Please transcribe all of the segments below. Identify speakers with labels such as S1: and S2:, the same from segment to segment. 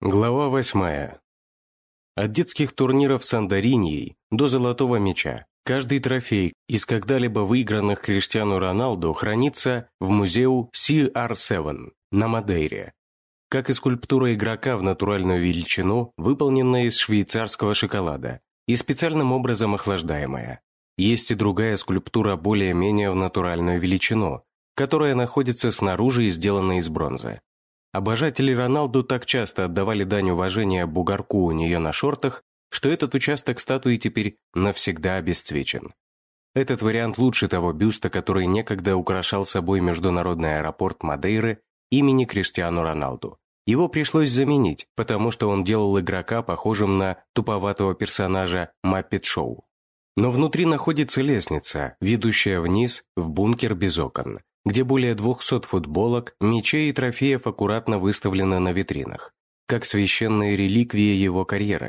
S1: Глава восьмая. От детских турниров с Андариньей до золотого мяча каждый трофей из когда-либо выигранных Криштиану Роналду хранится в музею CR7 на Мадейре, как и скульптура игрока в натуральную величину, выполненная из швейцарского шоколада и специальным образом охлаждаемая. Есть и другая скульптура более-менее в натуральную величину, которая находится снаружи и сделана из бронзы. Обожатели Роналду так часто отдавали дань уважения бугорку у нее на шортах, что этот участок статуи теперь навсегда обесцвечен. Этот вариант лучше того бюста, который некогда украшал собой международный аэропорт Мадейры имени Криштиану Роналду. Его пришлось заменить, потому что он делал игрока похожим на туповатого персонажа Маппет Шоу. Но внутри находится лестница, ведущая вниз в бункер без окон, где более 200 футболок, мечей и трофеев аккуратно выставлены на витринах, как священные реликвии его карьеры.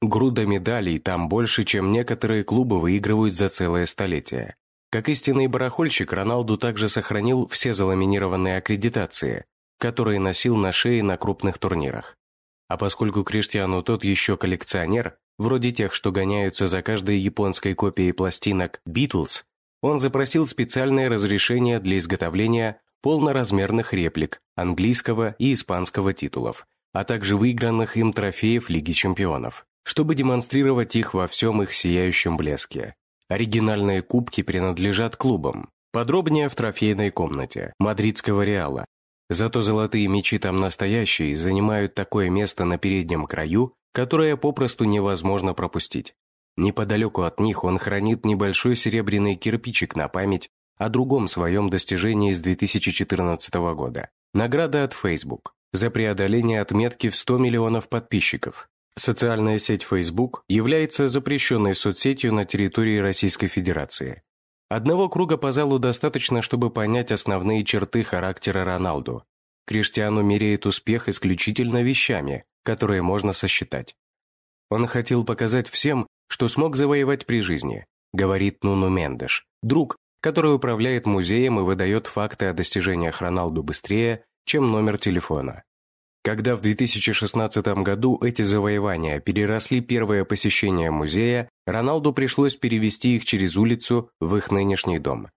S1: Груда медалей там больше, чем некоторые клубы выигрывают за целое столетие. Как истинный барахольщик, Роналду также сохранил все заламинированные аккредитации, которые носил на шее на крупных турнирах. А поскольку Криштиану тот еще коллекционер, вроде тех, что гоняются за каждой японской копией пластинок «Битлз», он запросил специальное разрешение для изготовления полноразмерных реплик английского и испанского титулов, а также выигранных им трофеев Лиги чемпионов, чтобы демонстрировать их во всем их сияющем блеске. Оригинальные кубки принадлежат клубам. Подробнее в трофейной комнате мадридского Реала. Зато золотые мечи там настоящие и занимают такое место на переднем краю, которое попросту невозможно пропустить. Неподалеку от них он хранит небольшой серебряный кирпичик на память о другом своем достижении с 2014 года. Награда от Facebook за преодоление отметки в 100 миллионов подписчиков. Социальная сеть Facebook является запрещенной соцсетью на территории Российской Федерации. Одного круга по залу достаточно, чтобы понять основные черты характера Роналду. Криштиану меряет успех исключительно вещами, которые можно сосчитать. Он хотел показать всем, что смог завоевать при жизни, говорит Нуну Мендеш, друг, который управляет музеем и выдает факты о достижениях Роналду быстрее, чем номер телефона. Когда в 2016 году эти завоевания переросли первое посещение музея, Роналду пришлось перевести их через улицу в их нынешний дом.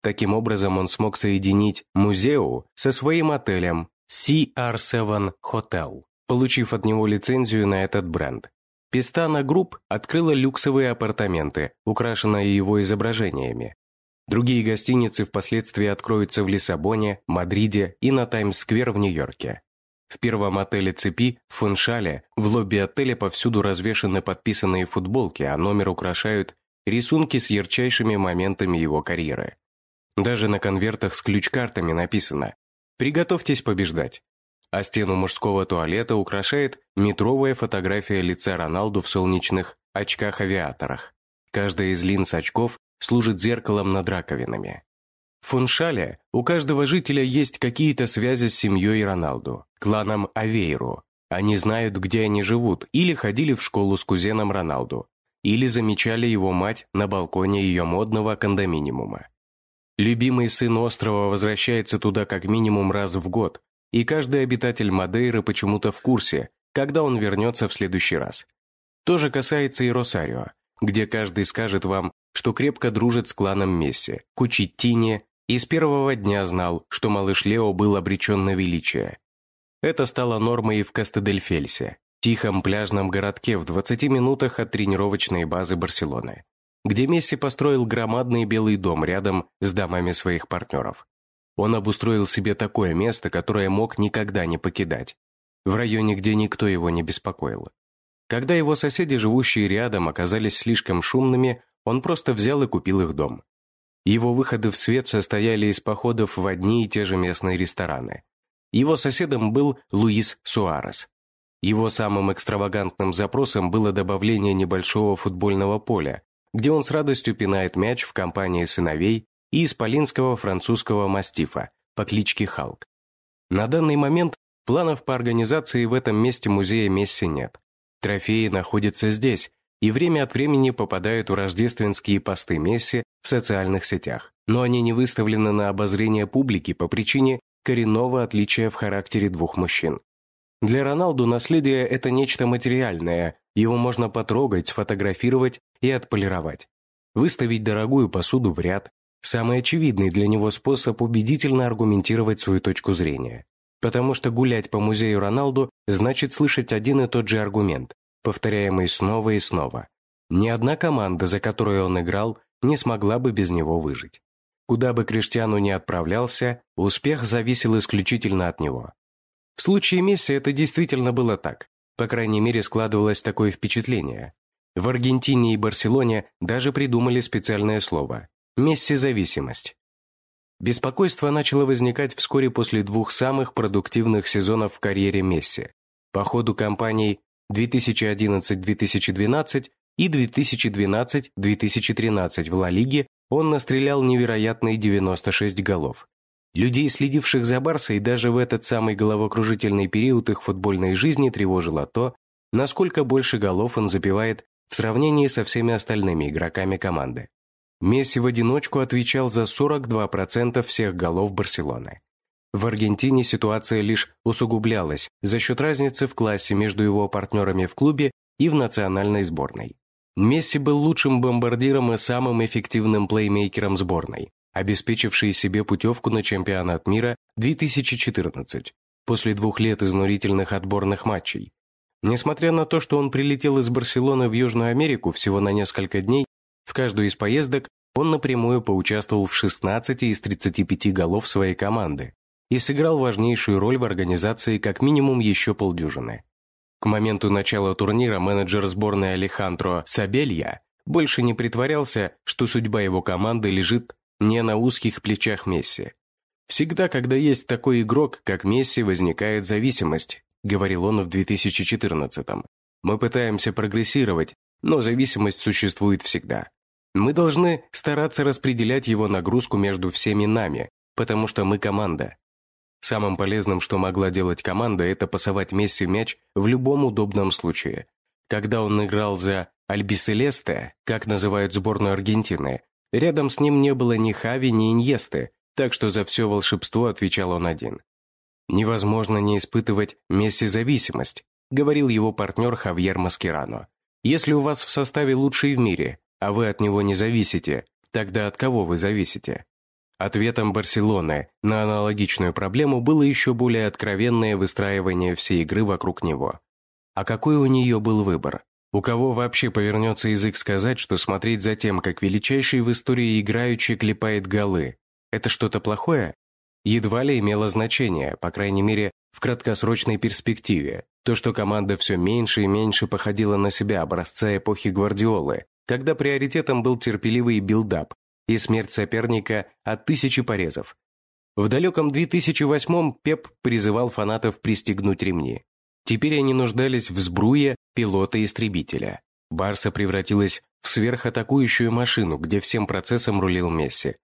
S1: Таким образом, он смог соединить музею со своим отелем CR7 Hotel, получив от него лицензию на этот бренд. Pestana Group открыла люксовые апартаменты, украшенные его изображениями. Другие гостиницы впоследствии откроются в Лиссабоне, Мадриде и на Таймс-сквер в Нью-Йорке. В первом отеле цепи, в Фуншале, в лобби отеля повсюду развешаны подписанные футболки, а номер украшают рисунки с ярчайшими моментами его карьеры. Даже на конвертах с ключ-картами написано «Приготовьтесь побеждать а стену мужского туалета украшает метровая фотография лица Роналду в солнечных очках-авиаторах. Каждая из линз очков служит зеркалом над раковинами. В Фуншале у каждого жителя есть какие-то связи с семьей Роналду, кланом Авейру. Они знают, где они живут, или ходили в школу с кузеном Роналду, или замечали его мать на балконе ее модного кондоминиума. Любимый сын острова возвращается туда как минимум раз в год, и каждый обитатель Мадейры почему-то в курсе, когда он вернется в следующий раз. То же касается и Росарио, где каждый скажет вам, что крепко дружит с кланом Месси, Кучиттини, и с первого дня знал, что малыш Лео был обречен на величие. Это стало нормой и в Кастедельфельсе, тихом пляжном городке в 20 минутах от тренировочной базы Барселоны, где Месси построил громадный белый дом рядом с домами своих партнеров. Он обустроил себе такое место, которое мог никогда не покидать, в районе, где никто его не беспокоил. Когда его соседи, живущие рядом, оказались слишком шумными, он просто взял и купил их дом. Его выходы в свет состояли из походов в одни и те же местные рестораны. Его соседом был Луис Суарес. Его самым экстравагантным запросом было добавление небольшого футбольного поля, где он с радостью пинает мяч в компании сыновей и исполинского французского мастифа по кличке Халк. На данный момент планов по организации в этом месте музея Месси нет. Трофеи находятся здесь и время от времени попадают в рождественские посты Месси в социальных сетях, но они не выставлены на обозрение публики по причине коренного отличия в характере двух мужчин. Для Роналду наследие – это нечто материальное, его можно потрогать, сфотографировать и отполировать. Выставить дорогую посуду в ряд – самый очевидный для него способ убедительно аргументировать свою точку зрения. Потому что гулять по музею Роналду значит слышать один и тот же аргумент, повторяемый снова и снова. Ни одна команда, за которую он играл, не смогла бы без него выжить. Куда бы Криштиану ни отправлялся, успех зависел исключительно от него. В случае Месси это действительно было так. По крайней мере, складывалось такое впечатление. В Аргентине и Барселоне даже придумали специальное слово – Месси-зависимость. Беспокойство начало возникать вскоре после двух самых продуктивных сезонов в карьере Месси. По ходу кампаний 2011-2012 и 2012-2013 в Ла Лиге он настрелял невероятные 96 голов. Людей, следивших за Барсой, даже в этот самый головокружительный период их футбольной жизни тревожило то, насколько больше голов он забивает в сравнении со всеми остальными игроками команды. Месси в одиночку отвечал за 42% всех голов Барселоны. В Аргентине ситуация лишь усугублялась за счет разницы в классе между его партнерами в клубе и в национальной сборной. Месси был лучшим бомбардиром и самым эффективным плеймейкером сборной, обеспечивший себе путевку на чемпионат мира 2014 после двух лет изнурительных отборных матчей. Несмотря на то, что он прилетел из Барселоны в Южную Америку всего на несколько дней, в каждую из поездок он напрямую поучаствовал в 16 из 35 голов своей команды и сыграл важнейшую роль в организации как минимум еще полдюжины. К моменту начала турнира менеджер сборной Алехандро Сабелья больше не притворялся, что судьба его команды лежит не на узких плечах Месси. «Всегда, когда есть такой игрок, как Месси, возникает зависимость», говорил он в 2014-м. «Мы пытаемся прогрессировать, но зависимость существует всегда. Мы должны стараться распределять его нагрузку между всеми нами, потому что мы команда. Самым полезным, что могла делать команда, это пасовать Месси мяч в любом удобном случае. Когда он играл за Альбиселесте, как называют сборную Аргентины, Рядом с ним не было ни Хави, ни Иньесты, так что за все волшебство отвечал он один. «Невозможно не испытывать Месси-зависимость», говорил его партнер Хавьер Маскерано. «Если у вас в составе лучший в мире, а вы от него не зависите, тогда от кого вы зависите?» Ответом Барселоны на аналогичную проблему было еще более откровенное выстраивание всей игры вокруг него. А какой у нее был выбор? У кого вообще повернется язык сказать, что смотреть за тем, как величайший в истории играющий клепает голы, это что-то плохое? Едва ли имело значение, по крайней мере, в краткосрочной перспективе, то, что команда все меньше и меньше походила на себя образца эпохи Гвардиолы, когда приоритетом был терпеливый билдап и смерть соперника от тысячи порезов. В далеком 2008-м Пеп призывал фанатов пристегнуть ремни. Теперь они нуждались в сбруе пилота-истребителя. Барса превратилась в сверхатакующую машину, где всем процессом рулил Месси.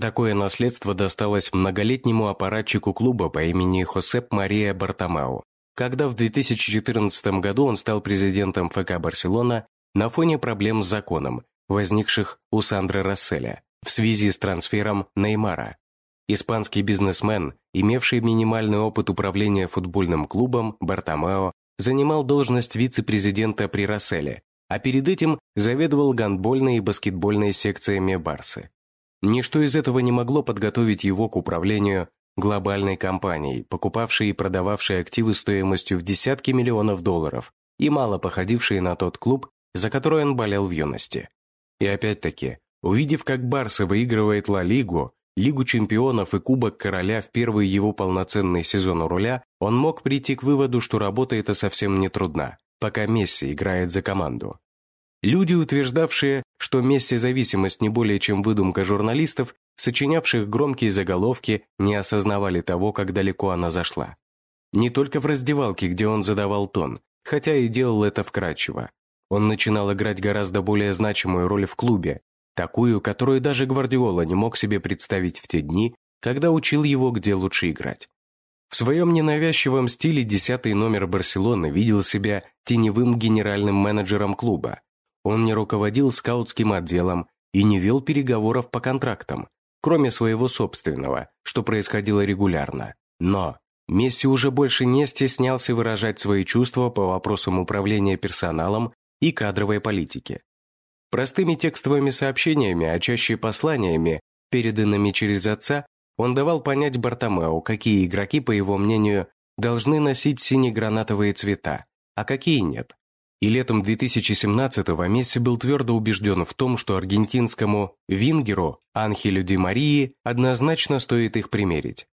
S1: Такое наследство досталось многолетнему аппаратчику клуба по имени Хосеп Мария Бартомеу. Когда в 2014 году он стал президентом ФК «Барселона» на фоне проблем с законом, возникших у Сандра Расселя в связи с трансфером Неймара. Испанский бизнесмен, имевший минимальный опыт управления футбольным клубом, Бартомео, занимал должность вице-президента при Расселе, а перед этим заведовал гандбольной и баскетбольной секциями Барсы. Ничто из этого не могло подготовить его к управлению глобальной компанией, покупавшей и продававшей активы стоимостью в десятки миллионов долларов и мало походившей на тот клуб, за который он болел в юности. И опять-таки, увидев, как Барса выигрывает Ла Лигу, Лигу чемпионов и Кубок Короля в первый его полноценный сезон у руля, он мог прийти к выводу, что работа эта совсем не трудна, пока Месси играет за команду. Люди, утверждавшие, что Месси-зависимость не более чем выдумка журналистов, сочинявших громкие заголовки, не осознавали того, как далеко она зашла. Не только в раздевалке, где он задавал тон, хотя и делал это вкрадчиво. Он начинал играть гораздо более значимую роль в клубе, Такую, которую даже Гвардиола не мог себе представить в те дни, когда учил его, где лучше играть. В своем ненавязчивом стиле десятый номер Барселоны видел себя теневым генеральным менеджером клуба. Он не руководил скаутским отделом и не вел переговоров по контрактам, кроме своего собственного, что происходило регулярно. Но Месси уже больше не стеснялся выражать свои чувства по вопросам управления персоналом и кадровой политики. Простыми текстовыми сообщениями, а чаще посланиями, переданными через отца, он давал понять Бартомео, какие игроки, по его мнению, должны носить сине-гранатовые цвета, а какие нет. И летом 2017-го Месси был твердо убежден в том, что аргентинскому вингеру Анхелю Ди Марии однозначно стоит их примерить.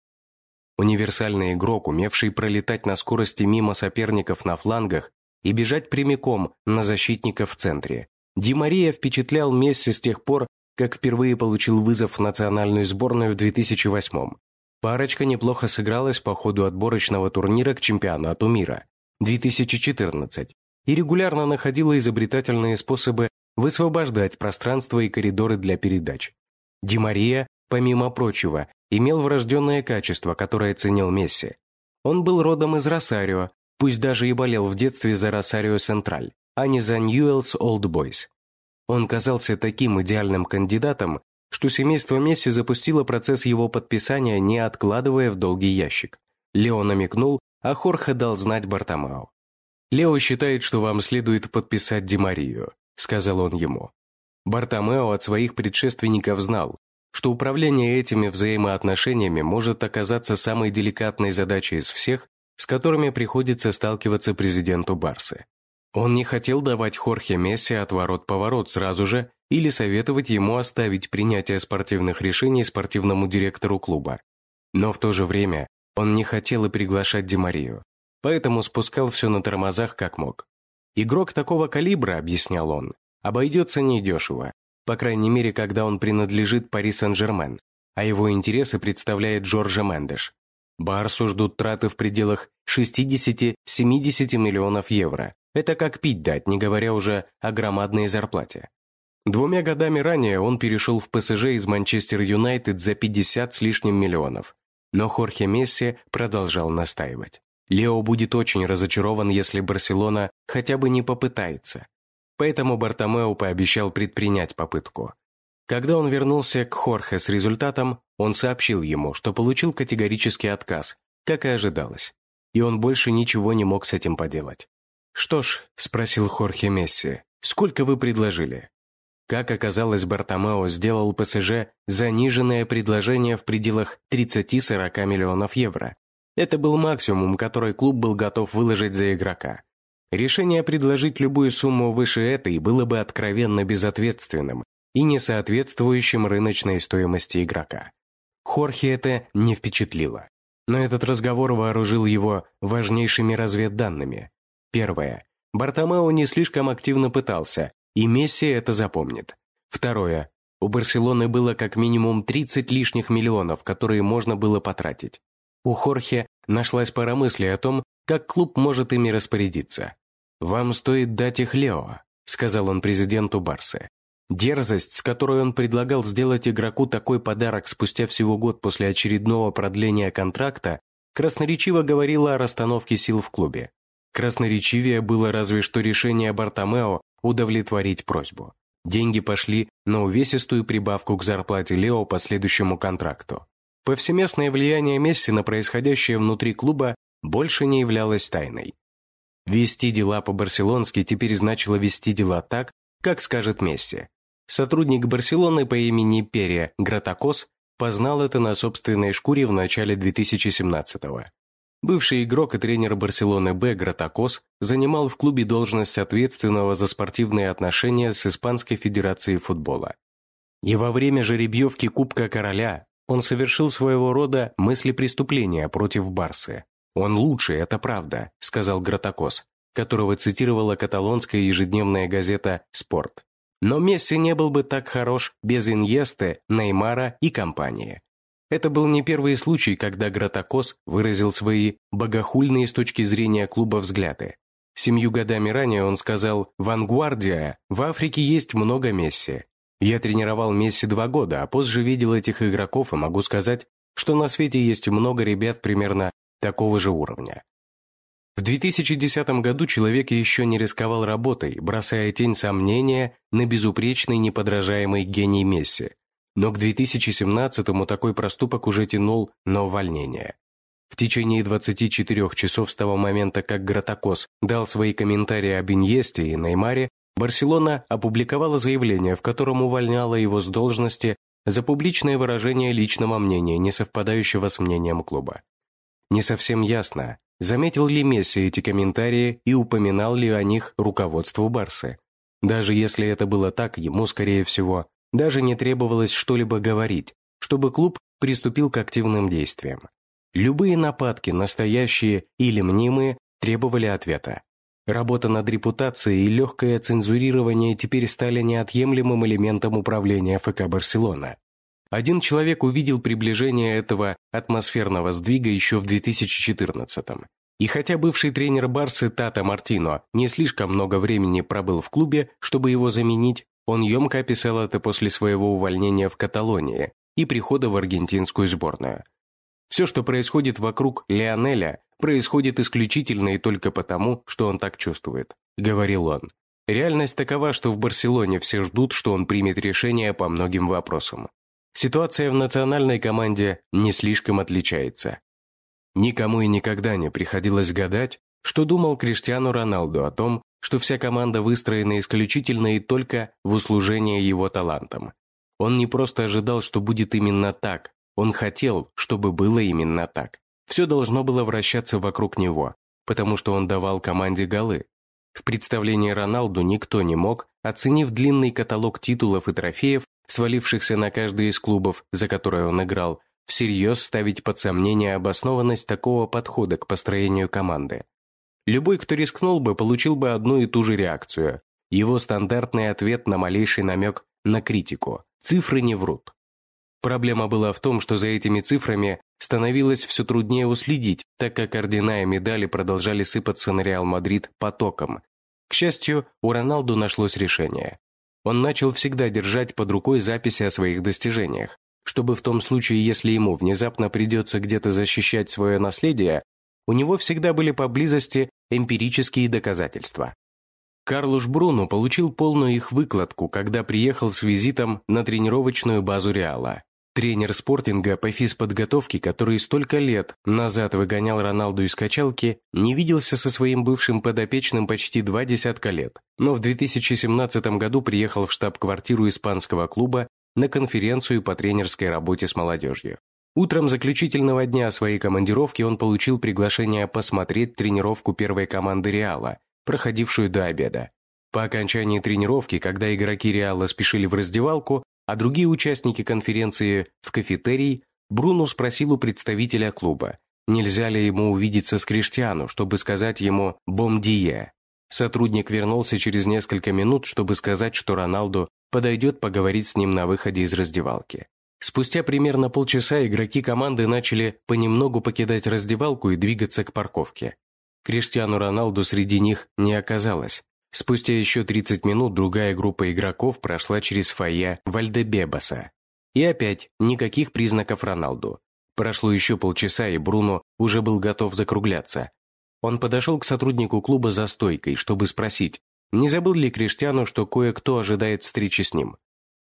S1: Универсальный игрок, умевший пролетать на скорости мимо соперников на флангах и бежать прямиком на защитников в центре. Ди Мария впечатлял Месси с тех пор, как впервые получил вызов в национальную сборную в 2008 -м. Парочка неплохо сыгралась по ходу отборочного турнира к чемпионату мира 2014 и регулярно находила изобретательные способы высвобождать пространство и коридоры для передач. Ди Мария, помимо прочего, имел врожденное качество, которое ценил Месси. Он был родом из Росарио, пусть даже и болел в детстве за Росарио Централь, а не за Ньюэллс Олд Бойс. Он казался таким идеальным кандидатом, что семейство Месси запустило процесс его подписания, не откладывая в долгий ящик. Лео намекнул, а Хорхе дал знать Бартомау. «Лео считает, что вам следует подписать Демарию», – сказал он ему. Бартомео от своих предшественников знал, что управление этими взаимоотношениями может оказаться самой деликатной задачей из всех, с которыми приходится сталкиваться президенту Барсы. Он не хотел давать Хорхе Месси отворот-поворот сразу же или советовать ему оставить принятие спортивных решений спортивному директору клуба. Но в то же время он не хотел и приглашать Демарию, поэтому спускал все на тормозах как мог. «Игрок такого калибра», — объяснял он, — «обойдется недешево, по крайней мере, когда он принадлежит Пари Сен-Жермен, а его интересы представляет Джорджа Мендеш. Барсу ждут траты в пределах 60-70 миллионов евро. Это как пить дать, не говоря уже о громадной зарплате. Двумя годами ранее он перешел в ПСЖ из Манчестер Юнайтед за 50 с лишним миллионов. Но Хорхе Месси продолжал настаивать. Лео будет очень разочарован, если Барселона хотя бы не попытается. Поэтому Бартомео пообещал предпринять попытку. Когда он вернулся к Хорхе с результатом, он сообщил ему, что получил категорический отказ, как и ожидалось. И он больше ничего не мог с этим поделать. «Что ж», – спросил Хорхе Месси, – «сколько вы предложили?» Как оказалось, Бартомео сделал ПСЖ заниженное предложение в пределах 30-40 миллионов евро. Это был максимум, который клуб был готов выложить за игрока. Решение предложить любую сумму выше этой было бы откровенно безответственным и не соответствующим рыночной стоимости игрока. Хорхе это не впечатлило. Но этот разговор вооружил его важнейшими разведданными. Первое. Бартомео не слишком активно пытался, и Месси это запомнит. Второе. У Барселоны было как минимум 30 лишних миллионов, которые можно было потратить. У Хорхе нашлась пара мыслей о том, как клуб может ими распорядиться. «Вам стоит дать их Лео», – сказал он президенту Барсы. Дерзость, с которой он предлагал сделать игроку такой подарок спустя всего год после очередного продления контракта, красноречиво говорила о расстановке сил в клубе. Красноречивее было разве что решение Бартомео удовлетворить просьбу. Деньги пошли на увесистую прибавку к зарплате Лео по следующему контракту. Повсеместное влияние Месси на происходящее внутри клуба больше не являлось тайной. Вести дела по-барселонски теперь значило вести дела так, как скажет Месси. Сотрудник Барселоны по имени Перия Гратакос познал это на собственной шкуре в начале 2017-го. Бывший игрок и тренер Барселоны Б Гратакос занимал в клубе должность ответственного за спортивные отношения с Испанской Федерацией футбола. И во время жеребьевки Кубка Короля он совершил своего рода мыслепреступления против Барсы. «Он лучший, это правда», – сказал Гратакос, которого цитировала каталонская ежедневная газета «Спорт». Но Месси не был бы так хорош без Иньесты, Неймара и компании. Это был не первый случай, когда Гратакос выразил свои богохульные с точки зрения клуба взгляды. Семью годами ранее он сказал «Вангвардия, в Африке есть много Месси». Я тренировал Месси два года, а позже видел этих игроков и могу сказать, что на свете есть много ребят примерно такого же уровня. В 2010 году человек еще не рисковал работой, бросая тень сомнения на безупречный неподражаемый гений Месси, но к 2017-му такой проступок уже тянул на увольнение. В течение 24 часов с того момента, как Гратакос дал свои комментарии об Иньесте и Неймаре, Барселона опубликовала заявление, в котором увольняла его с должности за публичное выражение личного мнения, не совпадающего с мнением клуба. Не совсем ясно, заметил ли Месси эти комментарии и упоминал ли о них руководству Барсы. Даже если это было так, ему, скорее всего, даже не требовалось что-либо говорить, чтобы клуб приступил к активным действиям. Любые нападки, настоящие или мнимые, требовали ответа. Работа над репутацией и легкое цензурирование теперь стали неотъемлемым элементом управления ФК «Барселона». Один человек увидел приближение этого атмосферного сдвига еще в 2014-м. И хотя бывший тренер Барсы Тата Мартино не слишком много времени пробыл в клубе, чтобы его заменить, он емко описал это после своего увольнения в Каталонии и прихода в аргентинскую сборную. Все, что происходит вокруг Леонеля, происходит исключительно и только потому, что он так чувствует, говорил он. Реальность такова, что в Барселоне все ждут, что он примет решение по многим вопросам. Ситуация в национальной команде не слишком отличается. Никому и никогда не приходилось гадать, что думал Криштиану Роналду о том, что вся команда выстроена исключительно и только в услужение его талантам. Он не просто ожидал, что будет именно так, он хотел, чтобы было именно так. Все должно было вращаться вокруг него, потому что он давал команде голы. В представлении Роналду никто не мог, оценив длинный каталог титулов и трофеев, свалившихся на каждый из клубов, за которые он играл, всерьез ставить под сомнение обоснованность такого подхода к построению команды. Любой, кто рискнул бы, получил бы одну и ту же реакцию. Его стандартный ответ на малейший намек на критику. Цифры не врут. Проблема была в том, что за этими цифрами становилось все труднее уследить, так как ордена и медали продолжали сыпаться на Реал Мадрид потоком. К счастью, у Роналду нашлось решение. Он начал всегда держать под рукой записи о своих достижениях, чтобы в том случае, если ему внезапно придется где-то защищать свое наследие, у него всегда были поблизости эмпирические доказательства. Карлуш Бруно получил полную их выкладку, когда приехал с визитом на тренировочную базу Реала. Тренер спортинга по физподготовке, который столько лет назад выгонял Роналду из качалки, не виделся со своим бывшим подопечным почти два десятка лет, но в 2017 году приехал в штаб-квартиру испанского клуба на конференцию по тренерской работе с молодежью. Утром заключительного дня своей командировки он получил приглашение посмотреть тренировку первой команды Реала, проходившую до обеда. По окончании тренировки, когда игроки Реала спешили в раздевалку, а другие участники конференции в кафетерий, Бруно спросил у представителя клуба, нельзя ли ему увидеться с Криштиану, чтобы сказать ему «бомдие». Сотрудник вернулся через несколько минут, чтобы сказать, что Роналду подойдет поговорить с ним на выходе из раздевалки. Спустя примерно полчаса игроки команды начали понемногу покидать раздевалку и двигаться к парковке. Криштиану Роналду среди них не оказалось. Спустя еще 30 минут другая группа игроков прошла через фойе Вальдебебаса. И опять никаких признаков Роналду. Прошло еще полчаса, и Бруно уже был готов закругляться. Он подошел к сотруднику клуба за стойкой, чтобы спросить, не забыл ли Криштиану, что кое-кто ожидает встречи с ним.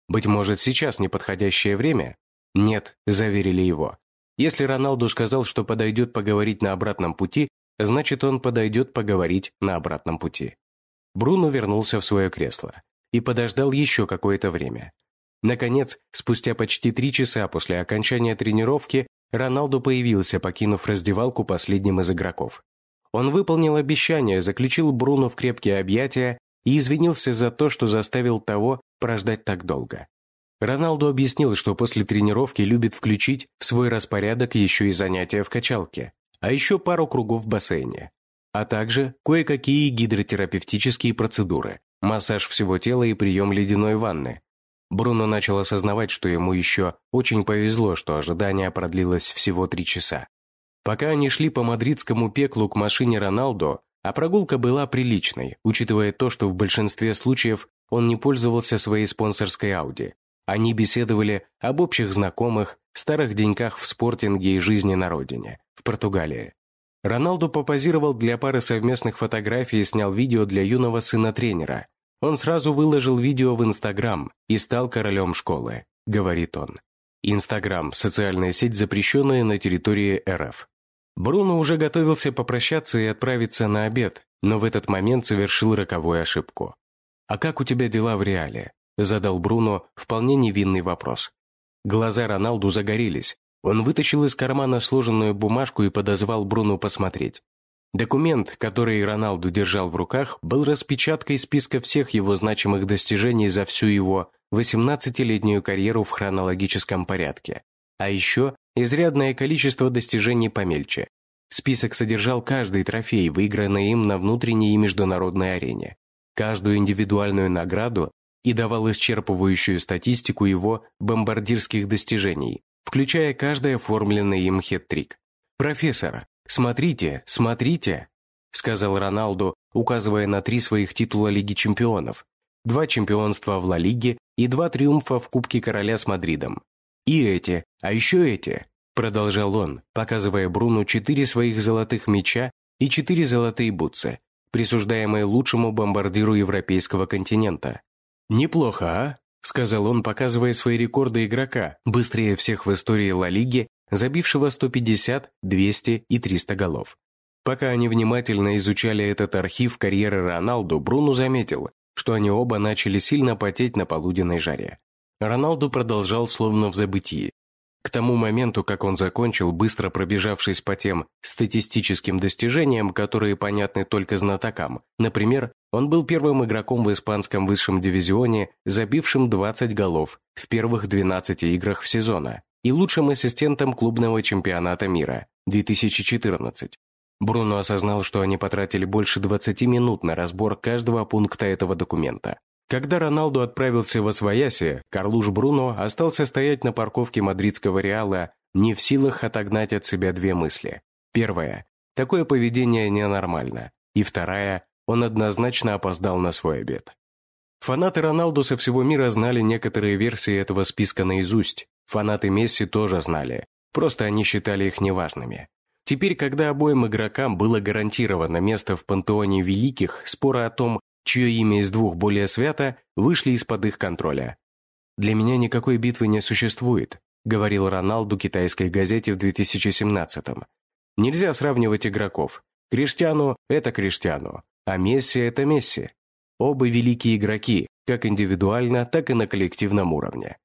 S1: Быть может, сейчас неподходящее время? Нет, заверили его. Если Роналду сказал, что подойдет поговорить на обратном пути, значит, он подойдет поговорить на обратном пути. Бруно вернулся в свое кресло и подождал еще какое-то время. Наконец, спустя почти три часа после окончания тренировки, Роналду появился, покинув раздевалку последним из игроков. Он выполнил обещание, заключил Бруно в крепкие объятия и извинился за то, что заставил того прождать так долго. Роналду объяснил, что после тренировки любит включить в свой распорядок еще и занятия в качалке, а еще пару кругов в бассейне а также кое-какие гидротерапевтические процедуры, массаж всего тела и прием ледяной ванны. Бруно начал осознавать, что ему еще очень повезло, что ожидание продлилось всего три часа. Пока они шли по мадридскому пеклу к машине Роналдо, а прогулка была приличной, учитывая то, что в большинстве случаев он не пользовался своей спонсорской Ауди. Они беседовали об общих знакомых, старых деньках в спортинге и жизни на родине, в Португалии. Роналду попозировал для пары совместных фотографий и снял видео для юного сына тренера. Он сразу выложил видео в Инстаграм и стал королем школы, говорит он. Инстаграм – социальная сеть, запрещенная на территории РФ. Бруно уже готовился попрощаться и отправиться на обед, но в этот момент совершил роковую ошибку. «А как у тебя дела в реале?» – задал Бруно вполне невинный вопрос. Глаза Роналду загорелись. Он вытащил из кармана сложенную бумажку и подозвал Бруно посмотреть. Документ, который Роналду держал в руках, был распечаткой списка всех его значимых достижений за всю его 18-летнюю карьеру в хронологическом порядке. А еще изрядное количество достижений помельче. Список содержал каждый трофей, выигранный им на внутренней и международной арене, каждую индивидуальную награду и давал исчерпывающую статистику его бомбардирских достижений, включая каждый оформленный им хет-трик. «Профессор, смотрите, смотрите!» сказал Роналду, указывая на три своих титула Лиги чемпионов, два чемпионства в Ла Лиге и два триумфа в Кубке Короля с Мадридом. И эти, а еще эти, продолжал он, показывая Бруну четыре своих золотых мяча и четыре золотые бутсы, присуждаемые лучшему бомбардиру европейского континента. «Неплохо, а?» – сказал он, показывая свои рекорды игрока, быстрее всех в истории Ла Лиги, забившего 150, 200 и 300 голов. Пока они внимательно изучали этот архив карьеры Роналду, Бруно заметил, что они оба начали сильно потеть на полуденной жаре. Роналду продолжал словно в забытии. К тому моменту, как он закончил, быстро пробежавшись по тем статистическим достижениям, которые понятны только знатокам, например, он был первым игроком в испанском высшем дивизионе, забившим 20 голов в первых 12 играх в сезона, и лучшим ассистентом клубного чемпионата мира 2014. Бруно осознал, что они потратили больше 20 минут на разбор каждого пункта этого документа. Когда Роналду отправился в Освояси, Карлуш Бруно остался стоять на парковке мадридского Реала, не в силах отогнать от себя две мысли. Первая – такое поведение ненормально. И вторая – он однозначно опоздал на свой обед. Фанаты Роналду со всего мира знали некоторые версии этого списка наизусть. Фанаты Месси тоже знали, просто они считали их неважными. Теперь, когда обоим игрокам было гарантировано место в пантеоне великих, споры о том, чье имя из двух более свято, вышли из-под их контроля. «Для меня никакой битвы не существует», говорил Роналду китайской газете в 2017-м. «Нельзя сравнивать игроков. Криштиану – это Криштиану, а Месси – это Месси. Оба великие игроки, как индивидуально, так и на коллективном уровне.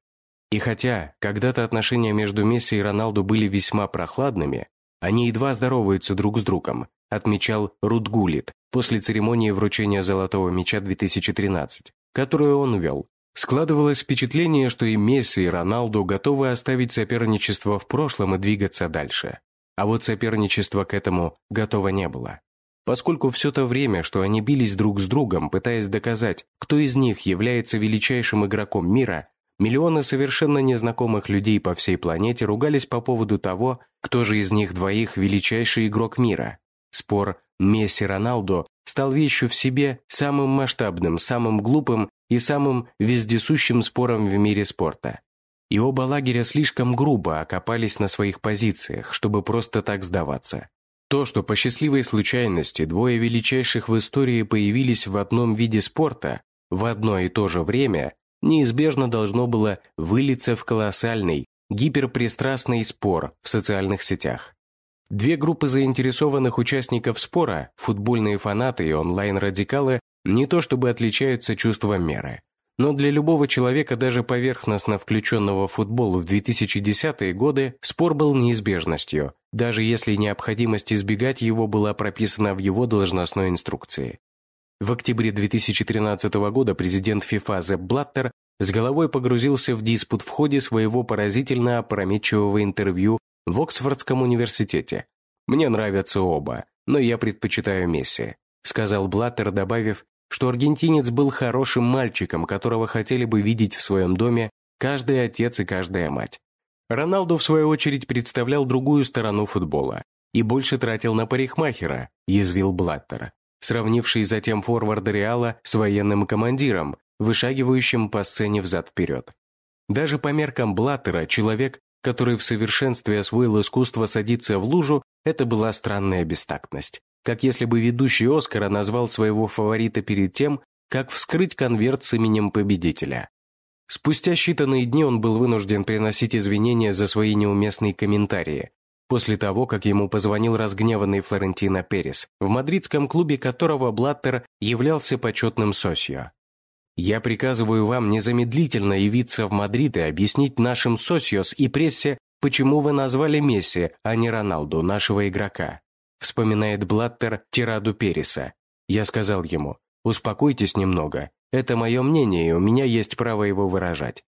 S1: И хотя когда-то отношения между Месси и Роналду были весьма прохладными, они едва здороваются друг с другом, отмечал Рут Гулит после церемонии вручения Золотого мяча 2013, которую он вел. Складывалось впечатление, что и Месси, и Роналду готовы оставить соперничество в прошлом и двигаться дальше. А вот соперничество к этому готово не было. Поскольку все то время, что они бились друг с другом, пытаясь доказать, кто из них является величайшим игроком мира, Миллионы совершенно незнакомых людей по всей планете ругались по поводу того, кто же из них двоих величайший игрок мира. Спор Месси-Роналдо стал вещью в себе самым масштабным, самым глупым и самым вездесущим спором в мире спорта. И оба лагеря слишком грубо окопались на своих позициях, чтобы просто так сдаваться. То, что по счастливой случайности двое величайших в истории появились в одном виде спорта, в одно и то же время, неизбежно должно было вылиться в колоссальный, гиперпристрастный спор в социальных сетях. Две группы заинтересованных участников спора, футбольные фанаты и онлайн-радикалы, не то чтобы отличаются чувством меры. Но для любого человека, даже поверхностно включенного в футбол в 2010-е годы, спор был неизбежностью, даже если необходимость избегать его была прописана в его должностной инструкции. В октябре 2013 года президент ФИФА Зепп Блаттер с головой погрузился в диспут в ходе своего поразительно опрометчивого интервью в Оксфордском университете. «Мне нравятся оба, но я предпочитаю Месси», сказал Блаттер, добавив, что аргентинец был хорошим мальчиком, которого хотели бы видеть в своем доме каждый отец и каждая мать. Роналду, в свою очередь, представлял другую сторону футбола и больше тратил на парикмахера, язвил Блаттер сравнивший затем форварда Реала с военным командиром, вышагивающим по сцене взад-вперед. Даже по меркам Блаттера, человек, который в совершенстве освоил искусство садиться в лужу, это была странная бестактность. Как если бы ведущий Оскара назвал своего фаворита перед тем, как вскрыть конверт с именем победителя. Спустя считанные дни он был вынужден приносить извинения за свои неуместные комментарии. после того, как ему позвонил разгневанный Флорентино Перес, в мадридском клубе которого Блаттер являлся почетным сосио. «Я приказываю вам незамедлительно явиться в Мадрид и объяснить нашим сосиос и прессе, почему вы назвали Месси, а не Роналду, нашего игрока», вспоминает Блаттер тираду Переса. Я сказал ему, успокойтесь немного, это мое мнение, и у меня есть право его выражать.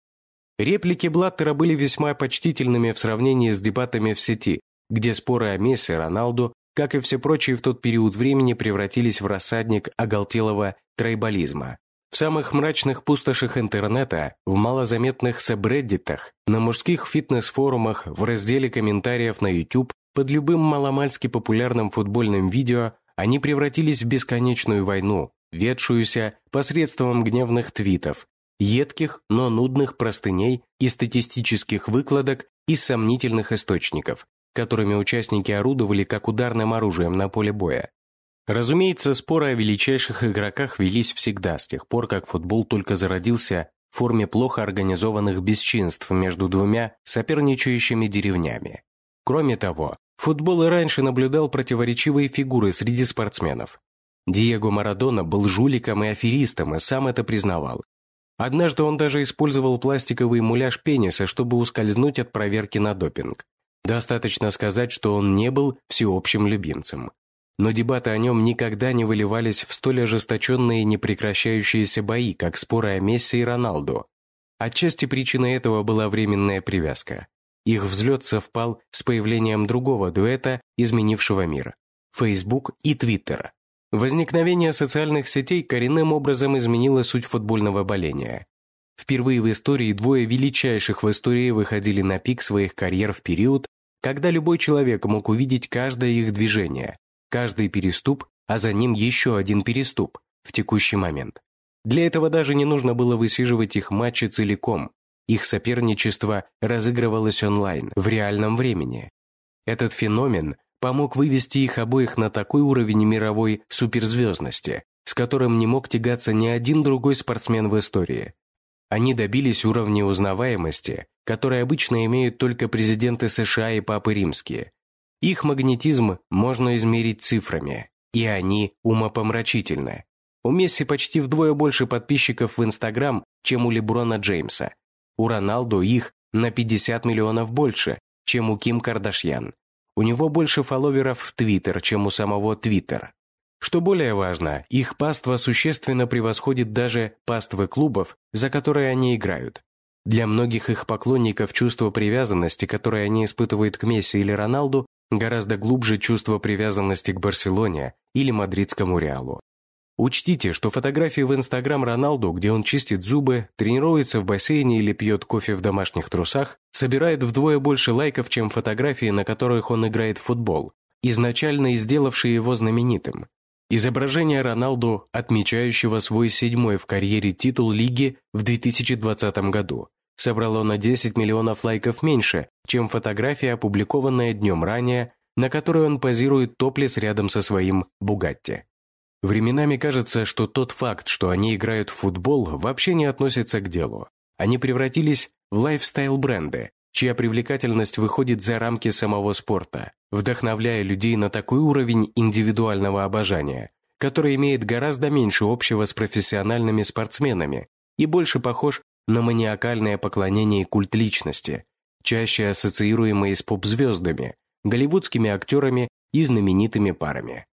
S1: Реплики Блаттера были весьма почтительными в сравнении с дебатами в сети, где споры о Месси, Роналду, как и все прочие в тот период времени превратились в рассадник оголтелого трайбализма. В самых мрачных пустошах интернета, в малозаметных сабреддитах, на мужских фитнес-форумах, в разделе комментариев на YouTube, под любым маломальски популярным футбольным видео они превратились в бесконечную войну, ведшуюся посредством гневных твитов, едких, но нудных простыней и статистических выкладок из сомнительных источников, которыми участники орудовали как ударным оружием на поле боя. Разумеется, споры о величайших игроках велись всегда, с тех пор, как футбол только зародился в форме плохо организованных бесчинств между двумя соперничающими деревнями. Кроме того, футбол и раньше наблюдал противоречивые фигуры среди спортсменов. Диего Марадона был жуликом и аферистом и сам это признавал. Однажды он даже использовал пластиковый муляж пениса, чтобы ускользнуть от проверки на допинг. Достаточно сказать, что он не был всеобщим любимцем. Но дебаты о нем никогда не выливались в столь ожесточенные непрекращающиеся бои, как споры о Месси и Роналду. Отчасти причиной этого была временная привязка. Их взлет совпал с появлением другого дуэта, изменившего мир – Facebook и Twitter. Возникновение социальных сетей коренным образом изменило суть футбольного боления. Впервые в истории двое величайших в истории выходили на пик своих карьер в период, когда любой человек мог увидеть каждое их движение, каждый переступ, а за ним еще один переступ в текущий момент. Для этого даже не нужно было высиживать их матчи целиком, их соперничество разыгрывалось онлайн, в реальном времени. Этот феномен помог вывести их обоих на такой уровень мировой суперзвездности, с которым не мог тягаться ни один другой спортсмен в истории. Они добились уровня узнаваемости, который обычно имеют только президенты США и папы римские. Их магнетизм можно измерить цифрами, и они умопомрачительны. У Месси почти вдвое больше подписчиков в Инстаграм, чем у Леброна Джеймса. У Роналду их на 50 миллионов больше, чем у Ким Кардашьян. У него больше фолловеров в Твиттер, чем у самого Твиттер. Что более важно, их паства существенно превосходит даже паствы клубов, за которые они играют. Для многих их поклонников чувство привязанности, которое они испытывают к Месси или Роналду, гораздо глубже чувство привязанности к Барселоне или мадридскому Реалу. Учтите, что фотографии в Инстаграм Роналду, где он чистит зубы, тренируется в бассейне или пьет кофе в домашних трусах, собирает вдвое больше лайков, чем фотографии, на которых он играет в футбол, изначально сделавшие его знаменитым. Изображение Роналду, отмечающего свой седьмой в карьере титул лиги в 2020 году, собрало на 10 миллионов лайков меньше, чем фотография, опубликованная днем ранее, на которой он позирует топлес рядом со своим «Бугатти». Временами кажется, что тот факт, что они играют в футбол, вообще не относится к делу. Они превратились в лайфстайл-бренды, чья привлекательность выходит за рамки самого спорта, вдохновляя людей на такой уровень индивидуального обожания, который имеет гораздо меньше общего с профессиональными спортсменами и больше похож на маниакальное поклонение и культ личности, чаще ассоциируемые с поп-звездами, голливудскими актерами и знаменитыми парами.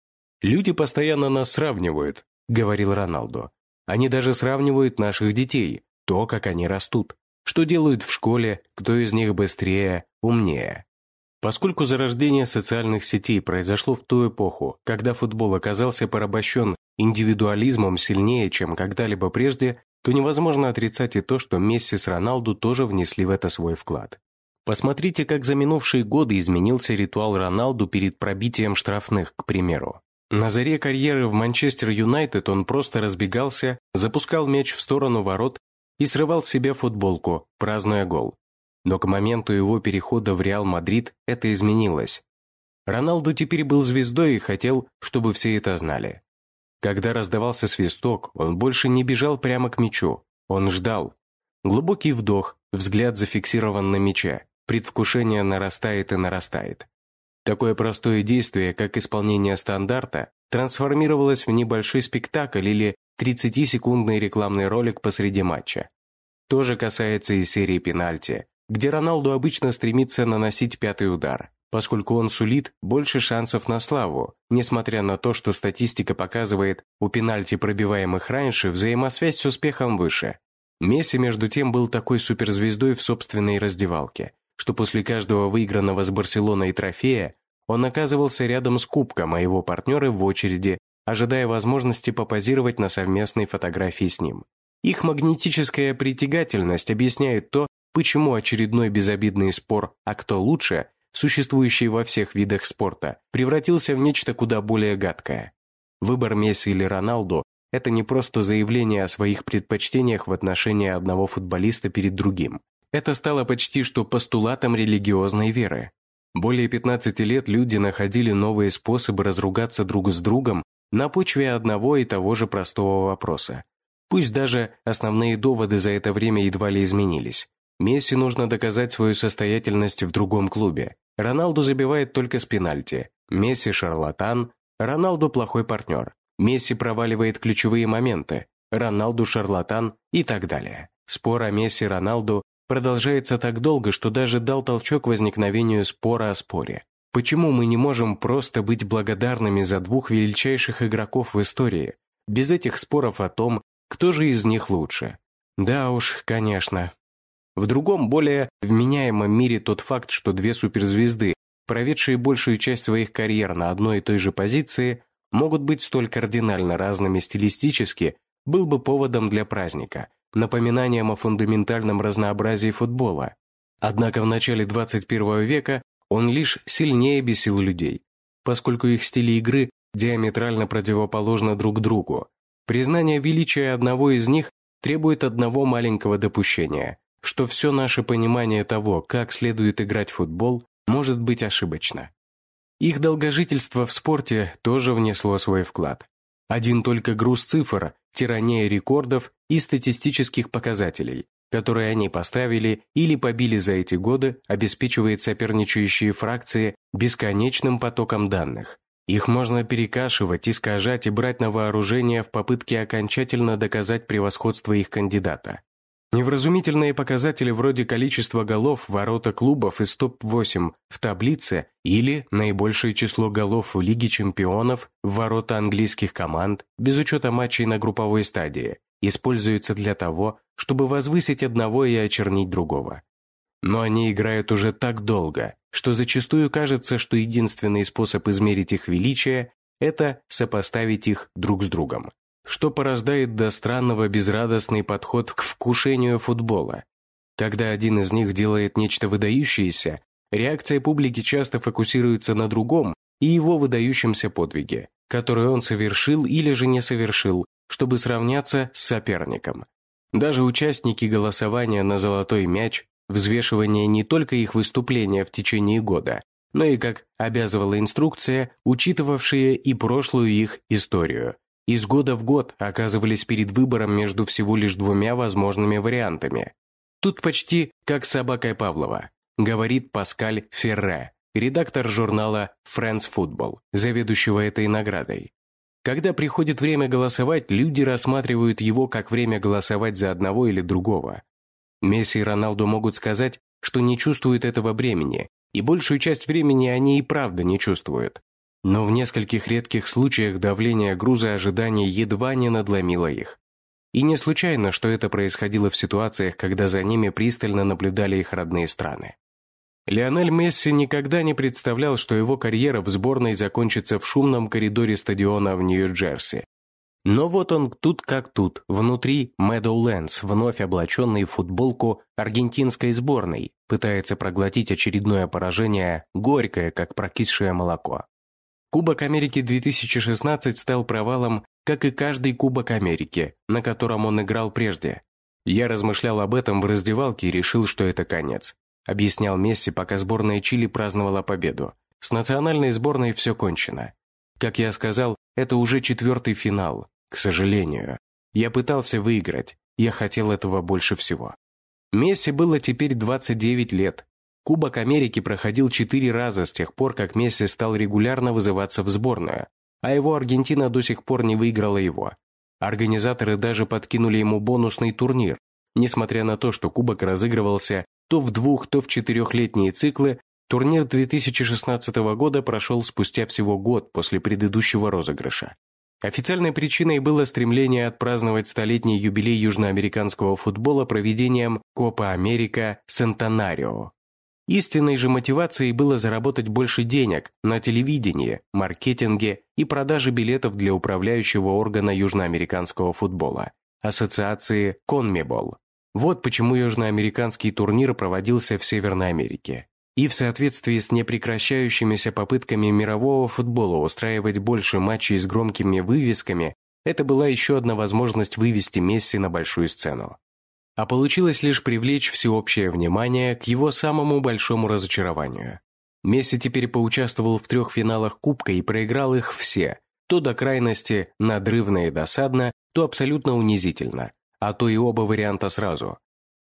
S1: «Люди постоянно нас сравнивают», — говорил Роналду. «Они даже сравнивают наших детей, то, как они растут, что делают в школе, кто из них быстрее, умнее». Поскольку зарождение социальных сетей произошло в ту эпоху, когда футбол оказался порабощен индивидуализмом сильнее, чем когда-либо прежде, то невозможно отрицать и то, что Месси с Роналду тоже внесли в это свой вклад. Посмотрите, как за минувшие годы изменился ритуал Роналду перед пробитием штрафных, к примеру. На заре карьеры в Манчестер Юнайтед он просто разбегался, запускал мяч в сторону ворот и срывал с себя футболку, празднуя гол. Но к моменту его перехода в Реал Мадрид это изменилось. Роналду теперь был звездой и хотел, чтобы все это знали. Когда раздавался свисток, он больше не бежал прямо к мячу. Он ждал. Глубокий вдох, взгляд зафиксирован на мяче. Предвкушение нарастает и нарастает. Такое простое действие, как исполнение стандарта, трансформировалось в небольшой спектакль или 30-секундный рекламный ролик посреди матча. То же касается и серии пенальти, где Роналду обычно стремится наносить пятый удар, поскольку он сулит больше шансов на славу, несмотря на то, что статистика показывает у пенальти, пробиваемых раньше, взаимосвязь с успехом выше. Месси, между тем, был такой суперзвездой в собственной раздевалке, что после каждого выигранного с Барселоной трофея он оказывался рядом с кубком, а его партнеры в очереди, ожидая возможности попозировать на совместной фотографии с ним. Их магнетическая притягательность объясняет то, почему очередной безобидный спор «а кто лучше», существующий во всех видах спорта, превратился в нечто куда более гадкое. Выбор Месси или Роналду – это не просто заявление о своих предпочтениях в отношении одного футболиста перед другим. Это стало почти что постулатом религиозной веры. Более 15 лет люди находили новые способы разругаться друг с другом на почве одного и того же простого вопроса. Пусть даже основные доводы за это время едва ли изменились. Месси нужно доказать свою состоятельность в другом клубе. Роналду забивает только с пенальти. Месси – шарлатан, Роналду – плохой партнер. Месси проваливает ключевые моменты. Роналду – шарлатан и так далее. Спор о Месси Роналду продолжается так долго, что даже дал толчок возникновению спора о споре. Почему мы не можем просто быть благодарными за двух величайших игроков в истории, без этих споров о том, кто же из них лучше? Да уж, конечно, в другом, более вменяемом мире тот факт, что две суперзвезды, проведшие большую часть своих карьер на одной и той же позиции, могут быть столь кардинально разными стилистически, был бы поводом для праздника, напоминанием о фундаментальном разнообразии футбола. Однако в начале 21 века он лишь сильнее бесил людей, поскольку их стили игры диаметрально противоположны друг другу. Признание величия одного из них требует одного маленького допущения что все наше понимание того, как следует играть в футбол, может быть ошибочно. Их долгожительство в спорте тоже внесло свой вклад. Один только груз цифр, тирания рекордов и статистических показателей, которые они поставили или побили за эти годы, обеспечивает соперничающие фракции бесконечным потоком данных. Их можно перекашивать, искажать и брать на вооружение в попытке окончательно доказать превосходство их кандидата. Невразумительные показатели вроде количества голов ворота клубов из топ-8 в таблице или наибольшее число голов в Лиге чемпионов в ворота английских команд без учета матчей на групповой стадии используются для того, чтобы возвысить одного и очернить другого. Но они играют уже так долго, что зачастую кажется, что единственный способ измерить их величие – это сопоставить их друг с другом что порождает до странного безрадостный подход к вкушению футбола. Когда один из них делает нечто выдающееся, реакция публики часто фокусируется на другом и его выдающемся подвиге, который он совершил или же не совершил, чтобы сравняться с соперником. Даже участники голосования на «Золотой мяч», взвешивание не только их выступления в течение года, но и, как обязывала инструкция, учитывавшие и прошлую их историю, из года в год оказывались перед выбором между всего лишь двумя возможными вариантами. Тут почти как собакой Павлова, говорит Паскаль Ферре, редактор журнала France Football, заведующего этой наградой. Когда приходит время голосовать, люди рассматривают его как время голосовать за одного или другого. Месси и Роналду могут сказать, что не чувствуют этого бремени, и большую часть времени они и правда не чувствуют. Но в нескольких редких случаях давление груза ожиданий едва не надломило их. И не случайно, что это происходило в ситуациях, когда за ними пристально наблюдали их родные страны. Лионель Месси никогда не представлял, что его карьера в сборной закончится в шумном коридоре стадиона в Нью-Джерси. Но вот он тут как тут, внутри Мэдоулендс, вновь облаченный в футболку аргентинской сборной, пытается проглотить очередное поражение, горькое, как прокисшее молоко. Кубок Америки 2016 стал провалом, как и каждый Кубок Америки, на котором он играл прежде. Я размышлял об этом в раздевалке и решил, что это конец. Объяснял Месси, пока сборная Чили праздновала победу. С национальной сборной все кончено. Как я сказал, это уже четвертый финал, к сожалению. Я пытался выиграть, я хотел этого больше всего. Месси было теперь 29 лет. Кубок Америки проходил четыре раза с тех пор, как Месси стал регулярно вызываться в сборную, а его Аргентина до сих пор не выиграла его. Организаторы даже подкинули ему бонусный турнир, несмотря на то, что кубок разыгрывался то в двух, то в четырехлетние циклы, турнир 2016 года прошел спустя всего год после предыдущего розыгрыша. Официальной причиной было стремление отпраздновать столетний юбилей южноамериканского футбола проведением Копа Америка Сентонарио. Истинной же мотивацией было заработать больше денег на телевидении, маркетинге и продаже билетов для управляющего органа южноамериканского футбола – Ассоциации Конмебол. Вот почему южноамериканский турнир проводился в Северной Америке. И в соответствии с непрекращающимися попытками мирового футбола устраивать больше матчей с громкими вывесками, это была еще одна возможность вывести Месси на большую сцену а получилось лишь привлечь всеобщее внимание к его самому большому разочарованию. Месси теперь поучаствовал в трех финалах Кубка и проиграл их все, то до крайности надрывно и досадно, то абсолютно унизительно, а то и оба варианта сразу.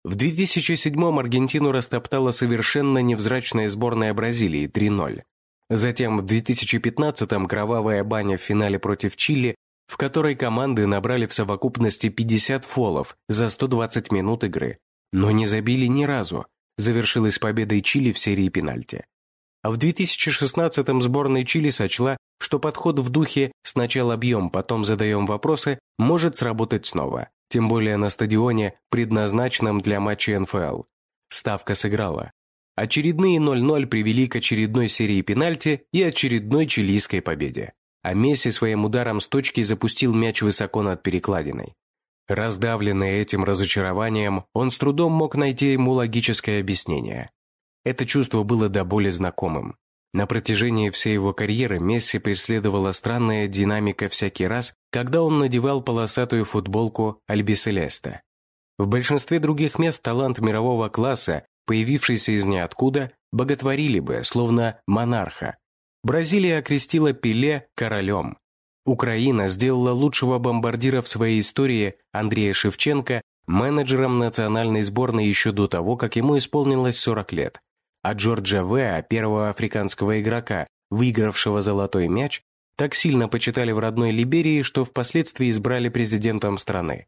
S1: В 2007-м Аргентину растоптала совершенно невзрачная сборная Бразилии 3-0. Затем в 2015-м кровавая баня в финале против Чили в которой команды набрали в совокупности 50 фолов за 120 минут игры, но не забили ни разу, завершилась победой Чили в серии пенальти. А в 2016-м сборная Чили сочла, что подход в духе «сначала бьем, потом задаем вопросы» может сработать снова, тем более на стадионе, предназначенном для матча НФЛ. Ставка сыграла. Очередные 0-0 привели к очередной серии пенальти и очередной чилийской победе а Месси своим ударом с точки запустил мяч высоко над перекладиной. Раздавленный этим разочарованием, он с трудом мог найти ему логическое объяснение. Это чувство было до боли знакомым. На протяжении всей его карьеры Месси преследовала странная динамика всякий раз, когда он надевал полосатую футболку Альбиселеста. В большинстве других мест талант мирового класса, появившийся из ниоткуда, боготворили бы, словно монарха, Бразилия окрестила Пеле королем. Украина сделала лучшего бомбардира в своей истории Андрея Шевченко менеджером национальной сборной еще до того, как ему исполнилось 40 лет. А Джорджа Веа, первого африканского игрока, выигравшего золотой мяч, так сильно почитали в родной Либерии, что впоследствии избрали президентом страны.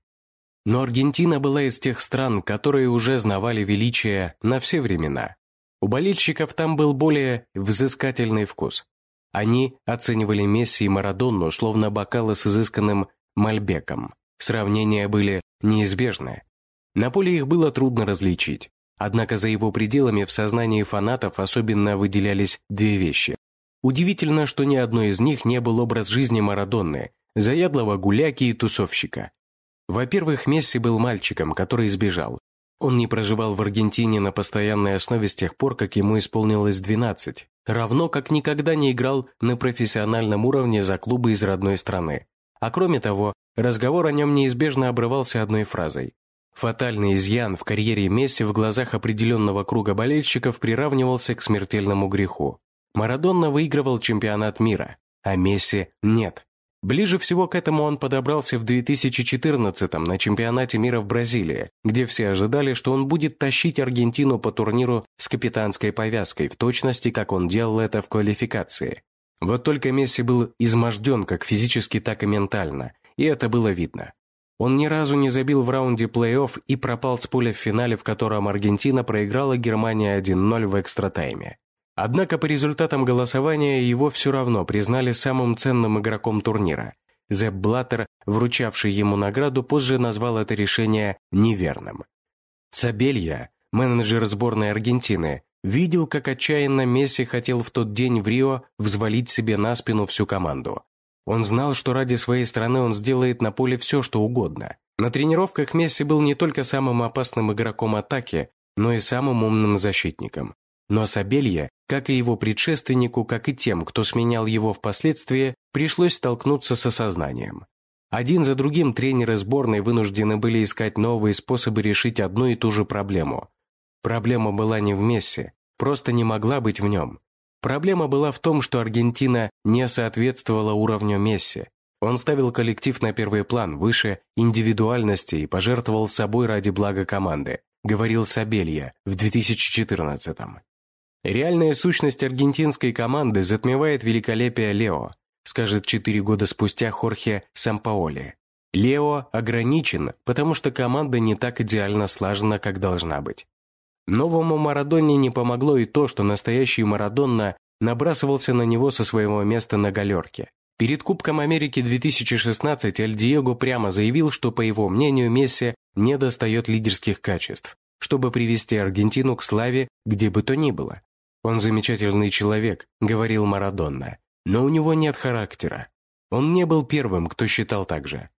S1: Но Аргентина была из тех стран, которые уже знавали величие на все времена. У болельщиков там был более взыскательный вкус. Они оценивали Месси и Марадонну словно бокалы с изысканным мальбеком. Сравнения были неизбежны. На поле их было трудно различить. Однако за его пределами в сознании фанатов особенно выделялись две вещи. Удивительно, что ни одной из них не был образ жизни Марадонны, заядлого гуляки и тусовщика. Во-первых, Месси был мальчиком, который сбежал, он не проживал в Аргентине на постоянной основе с тех пор, как ему исполнилось 12, равно как никогда не играл на профессиональном уровне за клубы из родной страны. А кроме того, разговор о нем неизбежно обрывался одной фразой. Фатальный изъян в карьере Месси в глазах определенного круга болельщиков приравнивался к смертельному греху. Марадонна выигрывал чемпионат мира, а Месси нет. Ближе всего к этому он подобрался в 2014-м на чемпионате мира в Бразилии, где все ожидали, что он будет тащить Аргентину по турниру с капитанской повязкой, в точности, как он делал это в квалификации. Вот только Месси был изможден как физически, так и ментально, и это было видно. Он ни разу не забил в раунде плей-офф и пропал с поля в финале, в котором Аргентина проиграла Германии 1-0 в экстратайме. Однако по результатам голосования его все равно признали самым ценным игроком турнира. Зепп Блаттер, вручавший ему награду, позже назвал это решение неверным. Сабелья, менеджер сборной Аргентины, видел, как отчаянно Месси хотел в тот день в Рио взвалить себе на спину всю команду. Он знал, что ради своей страны он сделает на поле все, что угодно. На тренировках Месси был не только самым опасным игроком атаки, но и самым умным защитником. Но Сабелья, как и его предшественнику, как и тем, кто сменял его впоследствии, пришлось столкнуться с осознанием. Один за другим тренеры сборной вынуждены были искать новые способы решить одну и ту же проблему. Проблема была не в Месси, просто не могла быть в нем. Проблема была в том, что Аргентина не соответствовала уровню Месси. Он ставил коллектив на первый план, выше индивидуальности и пожертвовал собой ради блага команды, говорил Сабелья в 2014 -м. Реальная сущность аргентинской команды затмевает великолепие Лео, скажет четыре года спустя Хорхе Сампаоли. Лео ограничен, потому что команда не так идеально слажена, как должна быть. Новому Марадонне не помогло и то, что настоящий Марадонна набрасывался на него со своего места на галерке. Перед Кубком Америки 2016 Эль Диего прямо заявил, что, по его мнению, Месси не достает лидерских качеств, чтобы привести Аргентину к славе где бы то ни было. «Он замечательный человек», — говорил Марадонна, «но у него нет характера. Он не был первым, кто считал так же.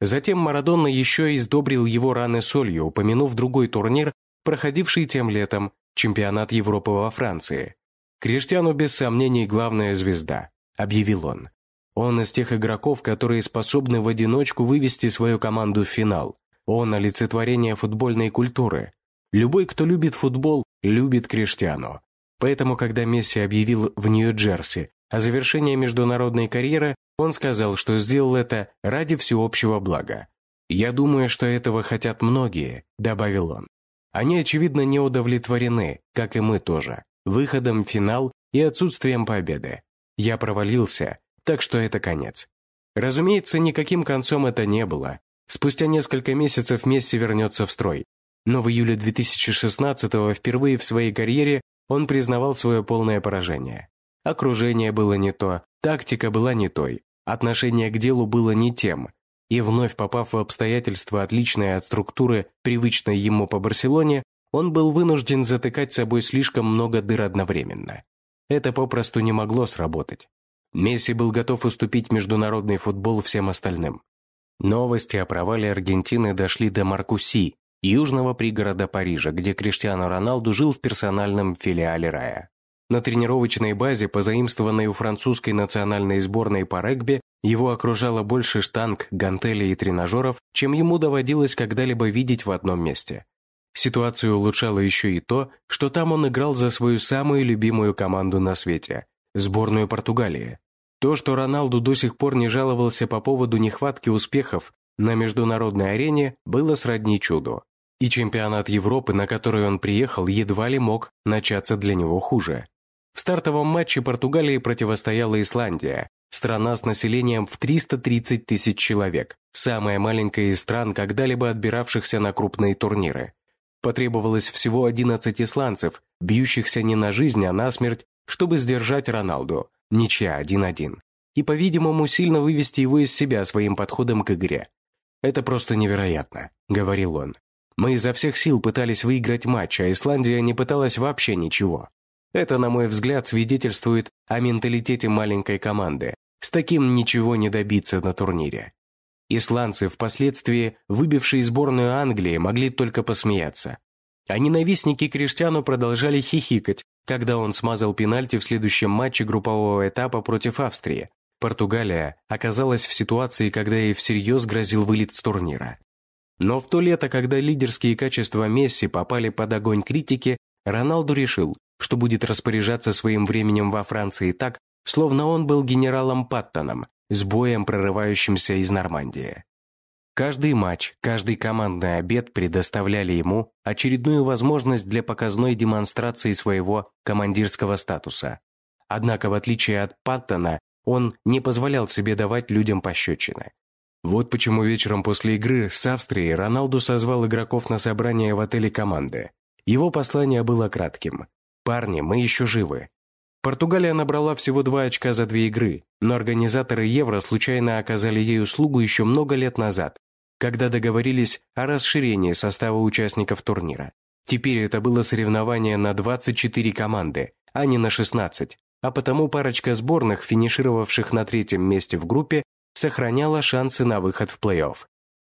S1: Затем Марадонна еще и сдобрил его раны солью, упомянув другой турнир, проходивший тем летом, чемпионат Европы во Франции. «Криштиану без сомнений главная звезда», – объявил он. Он из тех игроков, которые способны в одиночку вывести свою команду в финал. Он – олицетворение футбольной культуры. Любой, кто любит футбол, любит Криштиану. Поэтому, когда Месси объявил в Нью-Джерси о завершении международной карьеры, он сказал, что сделал это ради всеобщего блага. «Я думаю, что этого хотят многие», – добавил он. Они, очевидно, не удовлетворены, как и мы тоже, выходом в финал и отсутствием победы. Я провалился, так что это конец. Разумеется, никаким концом это не было. Спустя несколько месяцев Месси вернется в строй. Но в июле 2016-го впервые в своей карьере он признавал свое полное поражение. Окружение было не то, тактика была не той, отношение к делу было не тем, и вновь попав в обстоятельства, отличные от структуры, привычной ему по Барселоне, он был вынужден затыкать собой слишком много дыр одновременно. Это попросту не могло сработать. Месси был готов уступить международный футбол всем остальным. Новости о провале Аргентины дошли до Маркуси, южного пригорода Парижа, где Криштиано Роналду жил в персональном филиале Рая. На тренировочной базе, позаимствованной у французской национальной сборной по регби, его окружало больше штанг, гантелей и тренажеров, чем ему доводилось когда-либо видеть в одном месте. Ситуацию улучшало еще и то, что там он играл за свою самую любимую команду на свете – сборную Португалии. То, что Роналду до сих пор не жаловался по поводу нехватки успехов на международной арене, было сродни чуду. И чемпионат Европы, на который он приехал, едва ли мог начаться для него хуже. В стартовом матче Португалии противостояла Исландия, страна с населением в 330 тысяч человек, самая маленькая из стран, когда-либо отбиравшихся на крупные турниры. Потребовалось всего 11 исландцев, бьющихся не на жизнь, а на смерть, чтобы сдержать Роналду, ничья 1-1, и, по-видимому, сильно вывести его из себя своим подходом к игре. «Это просто невероятно», — говорил он. «Мы изо всех сил пытались выиграть матч, а Исландия не пыталась вообще ничего. Это, на мой взгляд, свидетельствует о менталитете маленькой команды. С таким ничего не добиться на турнире. Исландцы, впоследствии выбившие сборную Англии, могли только посмеяться. А ненавистники Криштиану продолжали хихикать, когда он смазал пенальти в следующем матче группового этапа против Австрии. Португалия оказалась в ситуации, когда ей всерьез грозил вылет с турнира. Но в то лето, когда лидерские качества Месси попали под огонь критики, Роналду решил, что будет распоряжаться своим временем во Франции так, словно он был генералом Паттоном, с боем прорывающимся из Нормандии. Каждый матч, каждый командный обед предоставляли ему очередную возможность для показной демонстрации своего командирского статуса. Однако, в отличие от Паттона, он не позволял себе давать людям пощечины. Вот почему вечером после игры с Австрией Роналду созвал игроков на собрание в отеле команды. Его послание было кратким. «Парни, мы еще живы». Португалия набрала всего два очка за две игры, но организаторы Евро случайно оказали ей услугу еще много лет назад, когда договорились о расширении состава участников турнира. Теперь это было соревнование на 24 команды, а не на 16, а потому парочка сборных, финишировавших на третьем месте в группе, сохраняла шансы на выход в плей-офф.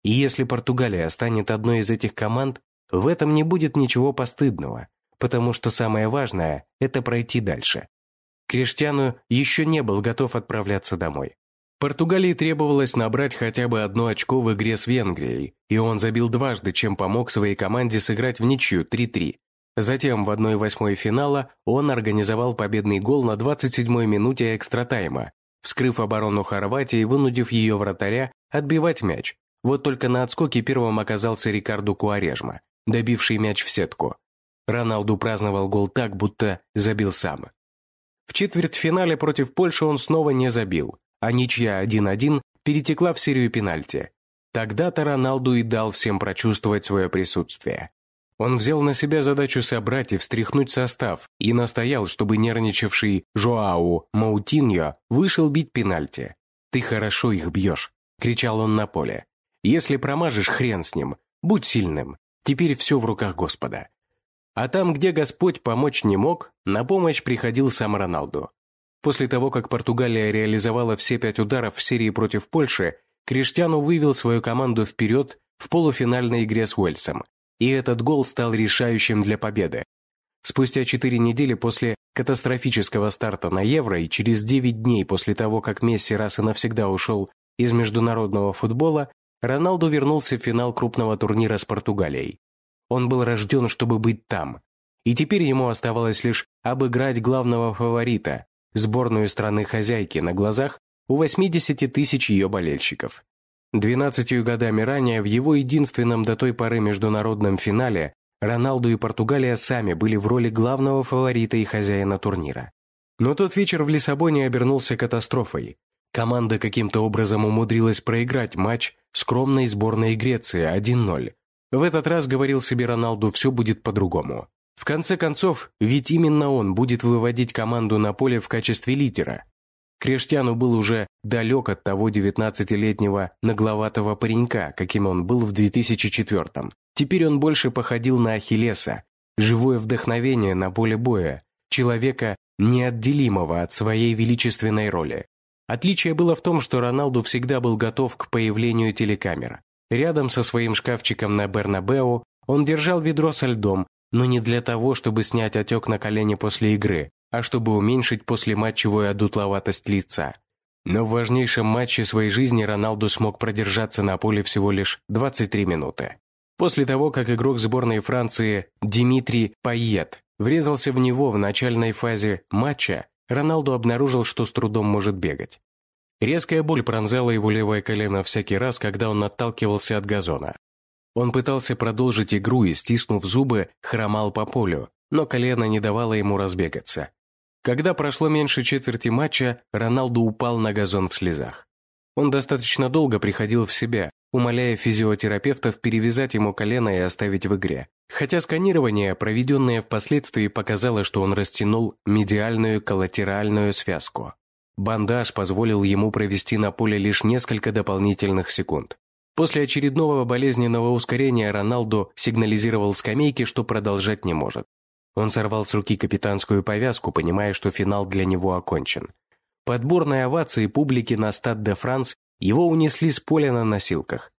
S1: И если Португалия станет одной из этих команд, в этом не будет ничего постыдного, потому что самое важное – это пройти дальше. Криштиану еще не был готов отправляться домой. Португалии требовалось набрать хотя бы одно очко в игре с Венгрией, и он забил дважды, чем помог своей команде сыграть в ничью 3-3. Затем в 1-8 финала он организовал победный гол на 27-й минуте экстратайма, вскрыв оборону Хорватии вынудив ее вратаря отбивать мяч. Вот только на отскоке первым оказался Рикарду Куарежма, добивший мяч в сетку. Роналду праздновал гол так, будто забил сам. В четвертьфинале против Польши он снова не забил, а ничья 1-1 перетекла в серию пенальти. Тогда-то Роналду и дал всем прочувствовать свое присутствие. Он взял на себя задачу собрать и встряхнуть состав и настоял, чтобы нервничавший Жоау Маутиньо вышел бить пенальти. «Ты хорошо их бьешь», – кричал он на поле. «Если промажешь, хрен с ним. Будь сильным. Теперь все в руках Господа». А там, где Господь помочь не мог, на помощь приходил сам Роналду. После того, как Португалия реализовала все пять ударов в серии против Польши, Криштиану вывел свою команду вперед в полуфинальной игре с Уэльсом, и этот гол стал решающим для победы. Спустя четыре недели после катастрофического старта на Евро и через девять дней после того, как Месси раз и навсегда ушел из международного футбола, Роналду вернулся в финал крупного турнира с Португалией. Он был рожден, чтобы быть там. И теперь ему оставалось лишь обыграть главного фаворита, сборную страны-хозяйки, на глазах у 80 тысяч ее болельщиков. Двенадцатью годами ранее в его единственном до той поры международном финале Роналду и Португалия сами были в роли главного фаворита и хозяина турнира. Но тот вечер в Лиссабоне обернулся катастрофой. Команда каким-то образом умудрилась проиграть матч скромной сборной Греции 1-0. В этот раз, говорил себе Роналду, все будет по-другому. В конце концов, ведь именно он будет выводить команду на поле в качестве лидера – Крештяну был уже далек от того 19-летнего нагловатого паренька, каким он был в 2004-м. Теперь он больше походил на Ахиллеса, живое вдохновение на поле боя, человека, неотделимого от своей величественной роли. Отличие было в том, что Роналду всегда был готов к появлению телекамер. Рядом со своим шкафчиком на Бернабеу он держал ведро со льдом, но не для того, чтобы снять отек на колени после игры, а чтобы уменьшить послематчевую одутловатость лица. Но в важнейшем матче своей жизни Роналду смог продержаться на поле всего лишь 23 минуты. После того, как игрок сборной Франции Димитрий Пайет врезался в него в начальной фазе матча, Роналду обнаружил, что с трудом может бегать. Резкая боль пронзала его левое колено всякий раз, когда он отталкивался от газона. Он пытался продолжить игру и, стиснув зубы, хромал по полю, но колено не давало ему разбегаться. Когда прошло меньше четверти матча, Роналду упал на газон в слезах. Он достаточно долго приходил в себя, умоляя физиотерапевтов перевязать ему колено и оставить в игре. Хотя сканирование, проведенное впоследствии, показало, что он растянул медиальную коллатеральную связку. Бандаж позволил ему провести на поле лишь несколько дополнительных секунд. После очередного болезненного ускорения Роналду сигнализировал скамейке, что продолжать не может. Он сорвал с руки капитанскую повязку, понимая, что финал для него окончен. Подборные овации публики на стад де Франс его унесли с поля на носилках.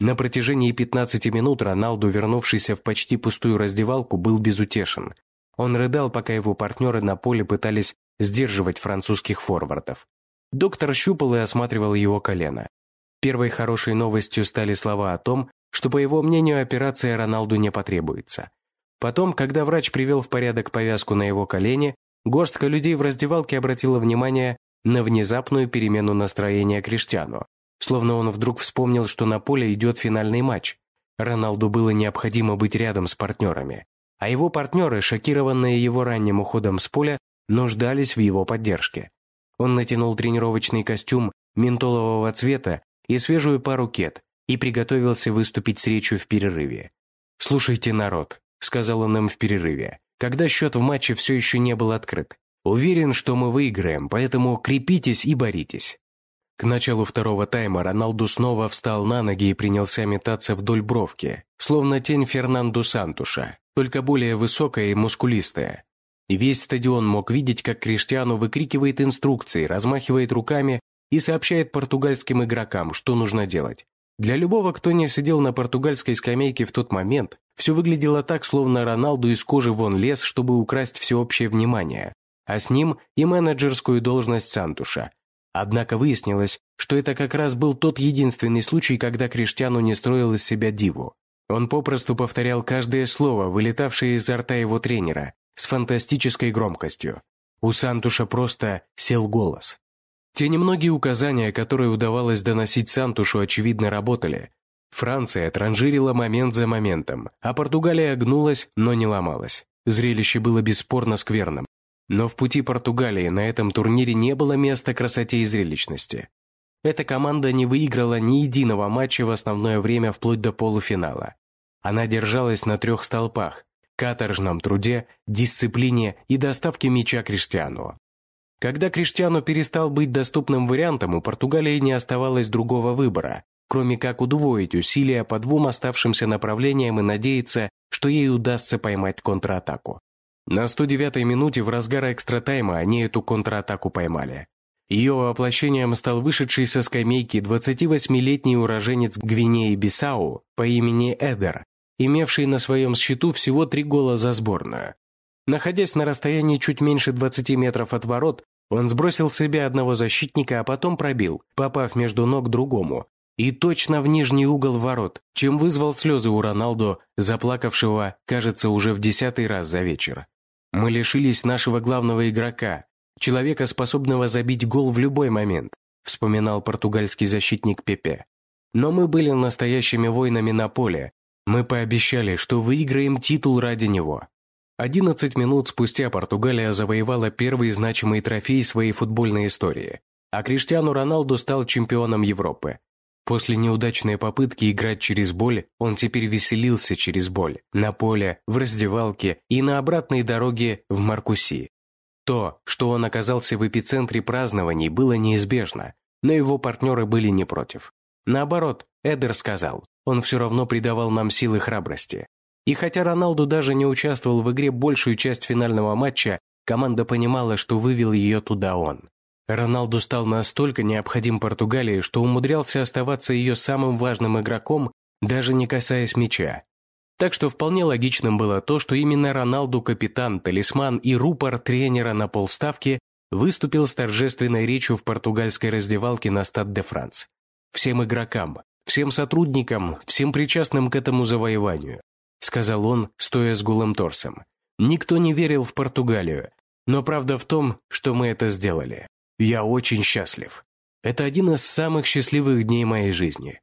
S1: На протяжении 15 минут Роналду, вернувшийся в почти пустую раздевалку, был безутешен. Он рыдал, пока его партнеры на поле пытались сдерживать французских форвардов. Доктор щупал и осматривал его колено. Первой хорошей новостью стали слова о том, что, по его мнению, операция Роналду не потребуется. Потом, когда врач привел в порядок повязку на его колени, горстка людей в раздевалке обратила внимание на внезапную перемену настроения Криштиану, словно он вдруг вспомнил, что на поле идет финальный матч. Роналду было необходимо быть рядом с партнерами, а его партнеры, шокированные его ранним уходом с поля, нуждались в его поддержке. Он натянул тренировочный костюм ментолового цвета и свежую пару кет и приготовился выступить с речью в перерыве. «Слушайте, народ, сказал он им в перерыве, когда счет в матче все еще не был открыт. «Уверен, что мы выиграем, поэтому крепитесь и боритесь». К началу второго тайма Роналду снова встал на ноги и принялся метаться вдоль бровки, словно тень Фернанду Сантуша, только более высокая и мускулистая. Весь стадион мог видеть, как Криштиану выкрикивает инструкции, размахивает руками и сообщает португальским игрокам, что нужно делать. Для любого, кто не сидел на португальской скамейке в тот момент, все выглядело так, словно Роналду из кожи вон лез, чтобы украсть всеобщее внимание, а с ним и менеджерскую должность Сантуша. Однако выяснилось, что это как раз был тот единственный случай, когда Криштиану не строил из себя диву. Он попросту повторял каждое слово, вылетавшее изо рта его тренера, с фантастической громкостью. У Сантуша просто сел голос. Те немногие указания, которые удавалось доносить Сантушу, очевидно работали. Франция транжирила момент за моментом, а Португалия гнулась, но не ломалась. Зрелище было бесспорно скверным. Но в пути Португалии на этом турнире не было места красоте и зрелищности. Эта команда не выиграла ни единого матча в основное время вплоть до полуфинала. Она держалась на трех столпах – каторжном труде, дисциплине и доставке мяча Криштиану. Когда Криштиану перестал быть доступным вариантом, у Португалии не оставалось другого выбора, кроме как удвоить усилия по двум оставшимся направлениям и надеяться, что ей удастся поймать контратаку. На 109-й минуте в разгар экстратайма они эту контратаку поймали. Ее воплощением стал вышедший со скамейки 28-летний уроженец Гвинеи-Бисау по имени Эдер, имевший на своем счету всего три гола за сборную. Находясь на расстоянии чуть меньше 20 метров от ворот, он сбросил с себя одного защитника, а потом пробил, попав между ног другому, и точно в нижний угол ворот, чем вызвал слезы у Роналдо, заплакавшего, кажется, уже в десятый раз за вечер. Мы лишились нашего главного игрока, человека, способного забить гол в любой момент, вспоминал португальский защитник Пепе. Но мы были настоящими воинами на поле. Мы пообещали, что выиграем титул ради него. 11 минут спустя Португалия завоевала первый значимый трофей своей футбольной истории, а Криштиану Роналду стал чемпионом Европы. После неудачной попытки играть через боль, он теперь веселился через боль, на поле, в раздевалке и на обратной дороге в Маркуси. То, что он оказался в эпицентре празднований, было неизбежно, но его партнеры были не против. Наоборот, Эдер сказал, он все равно придавал нам силы храбрости. И хотя Роналду даже не участвовал в игре большую часть финального матча, команда понимала, что вывел ее туда он. Роналду стал настолько необходим Португалии, что умудрялся оставаться ее самым важным игроком, даже не касаясь мяча. Так что вполне логичным было то, что именно Роналду капитан, талисман и рупор тренера на полставки выступил с торжественной речью в португальской раздевалке на Стад де Франс. Всем игрокам, всем сотрудникам, всем причастным к этому завоеванию, сказал он, стоя с голым торсом. Никто не верил в Португалию, но правда в том, что мы это сделали. Я очень счастлив. Это один из самых счастливых дней моей жизни.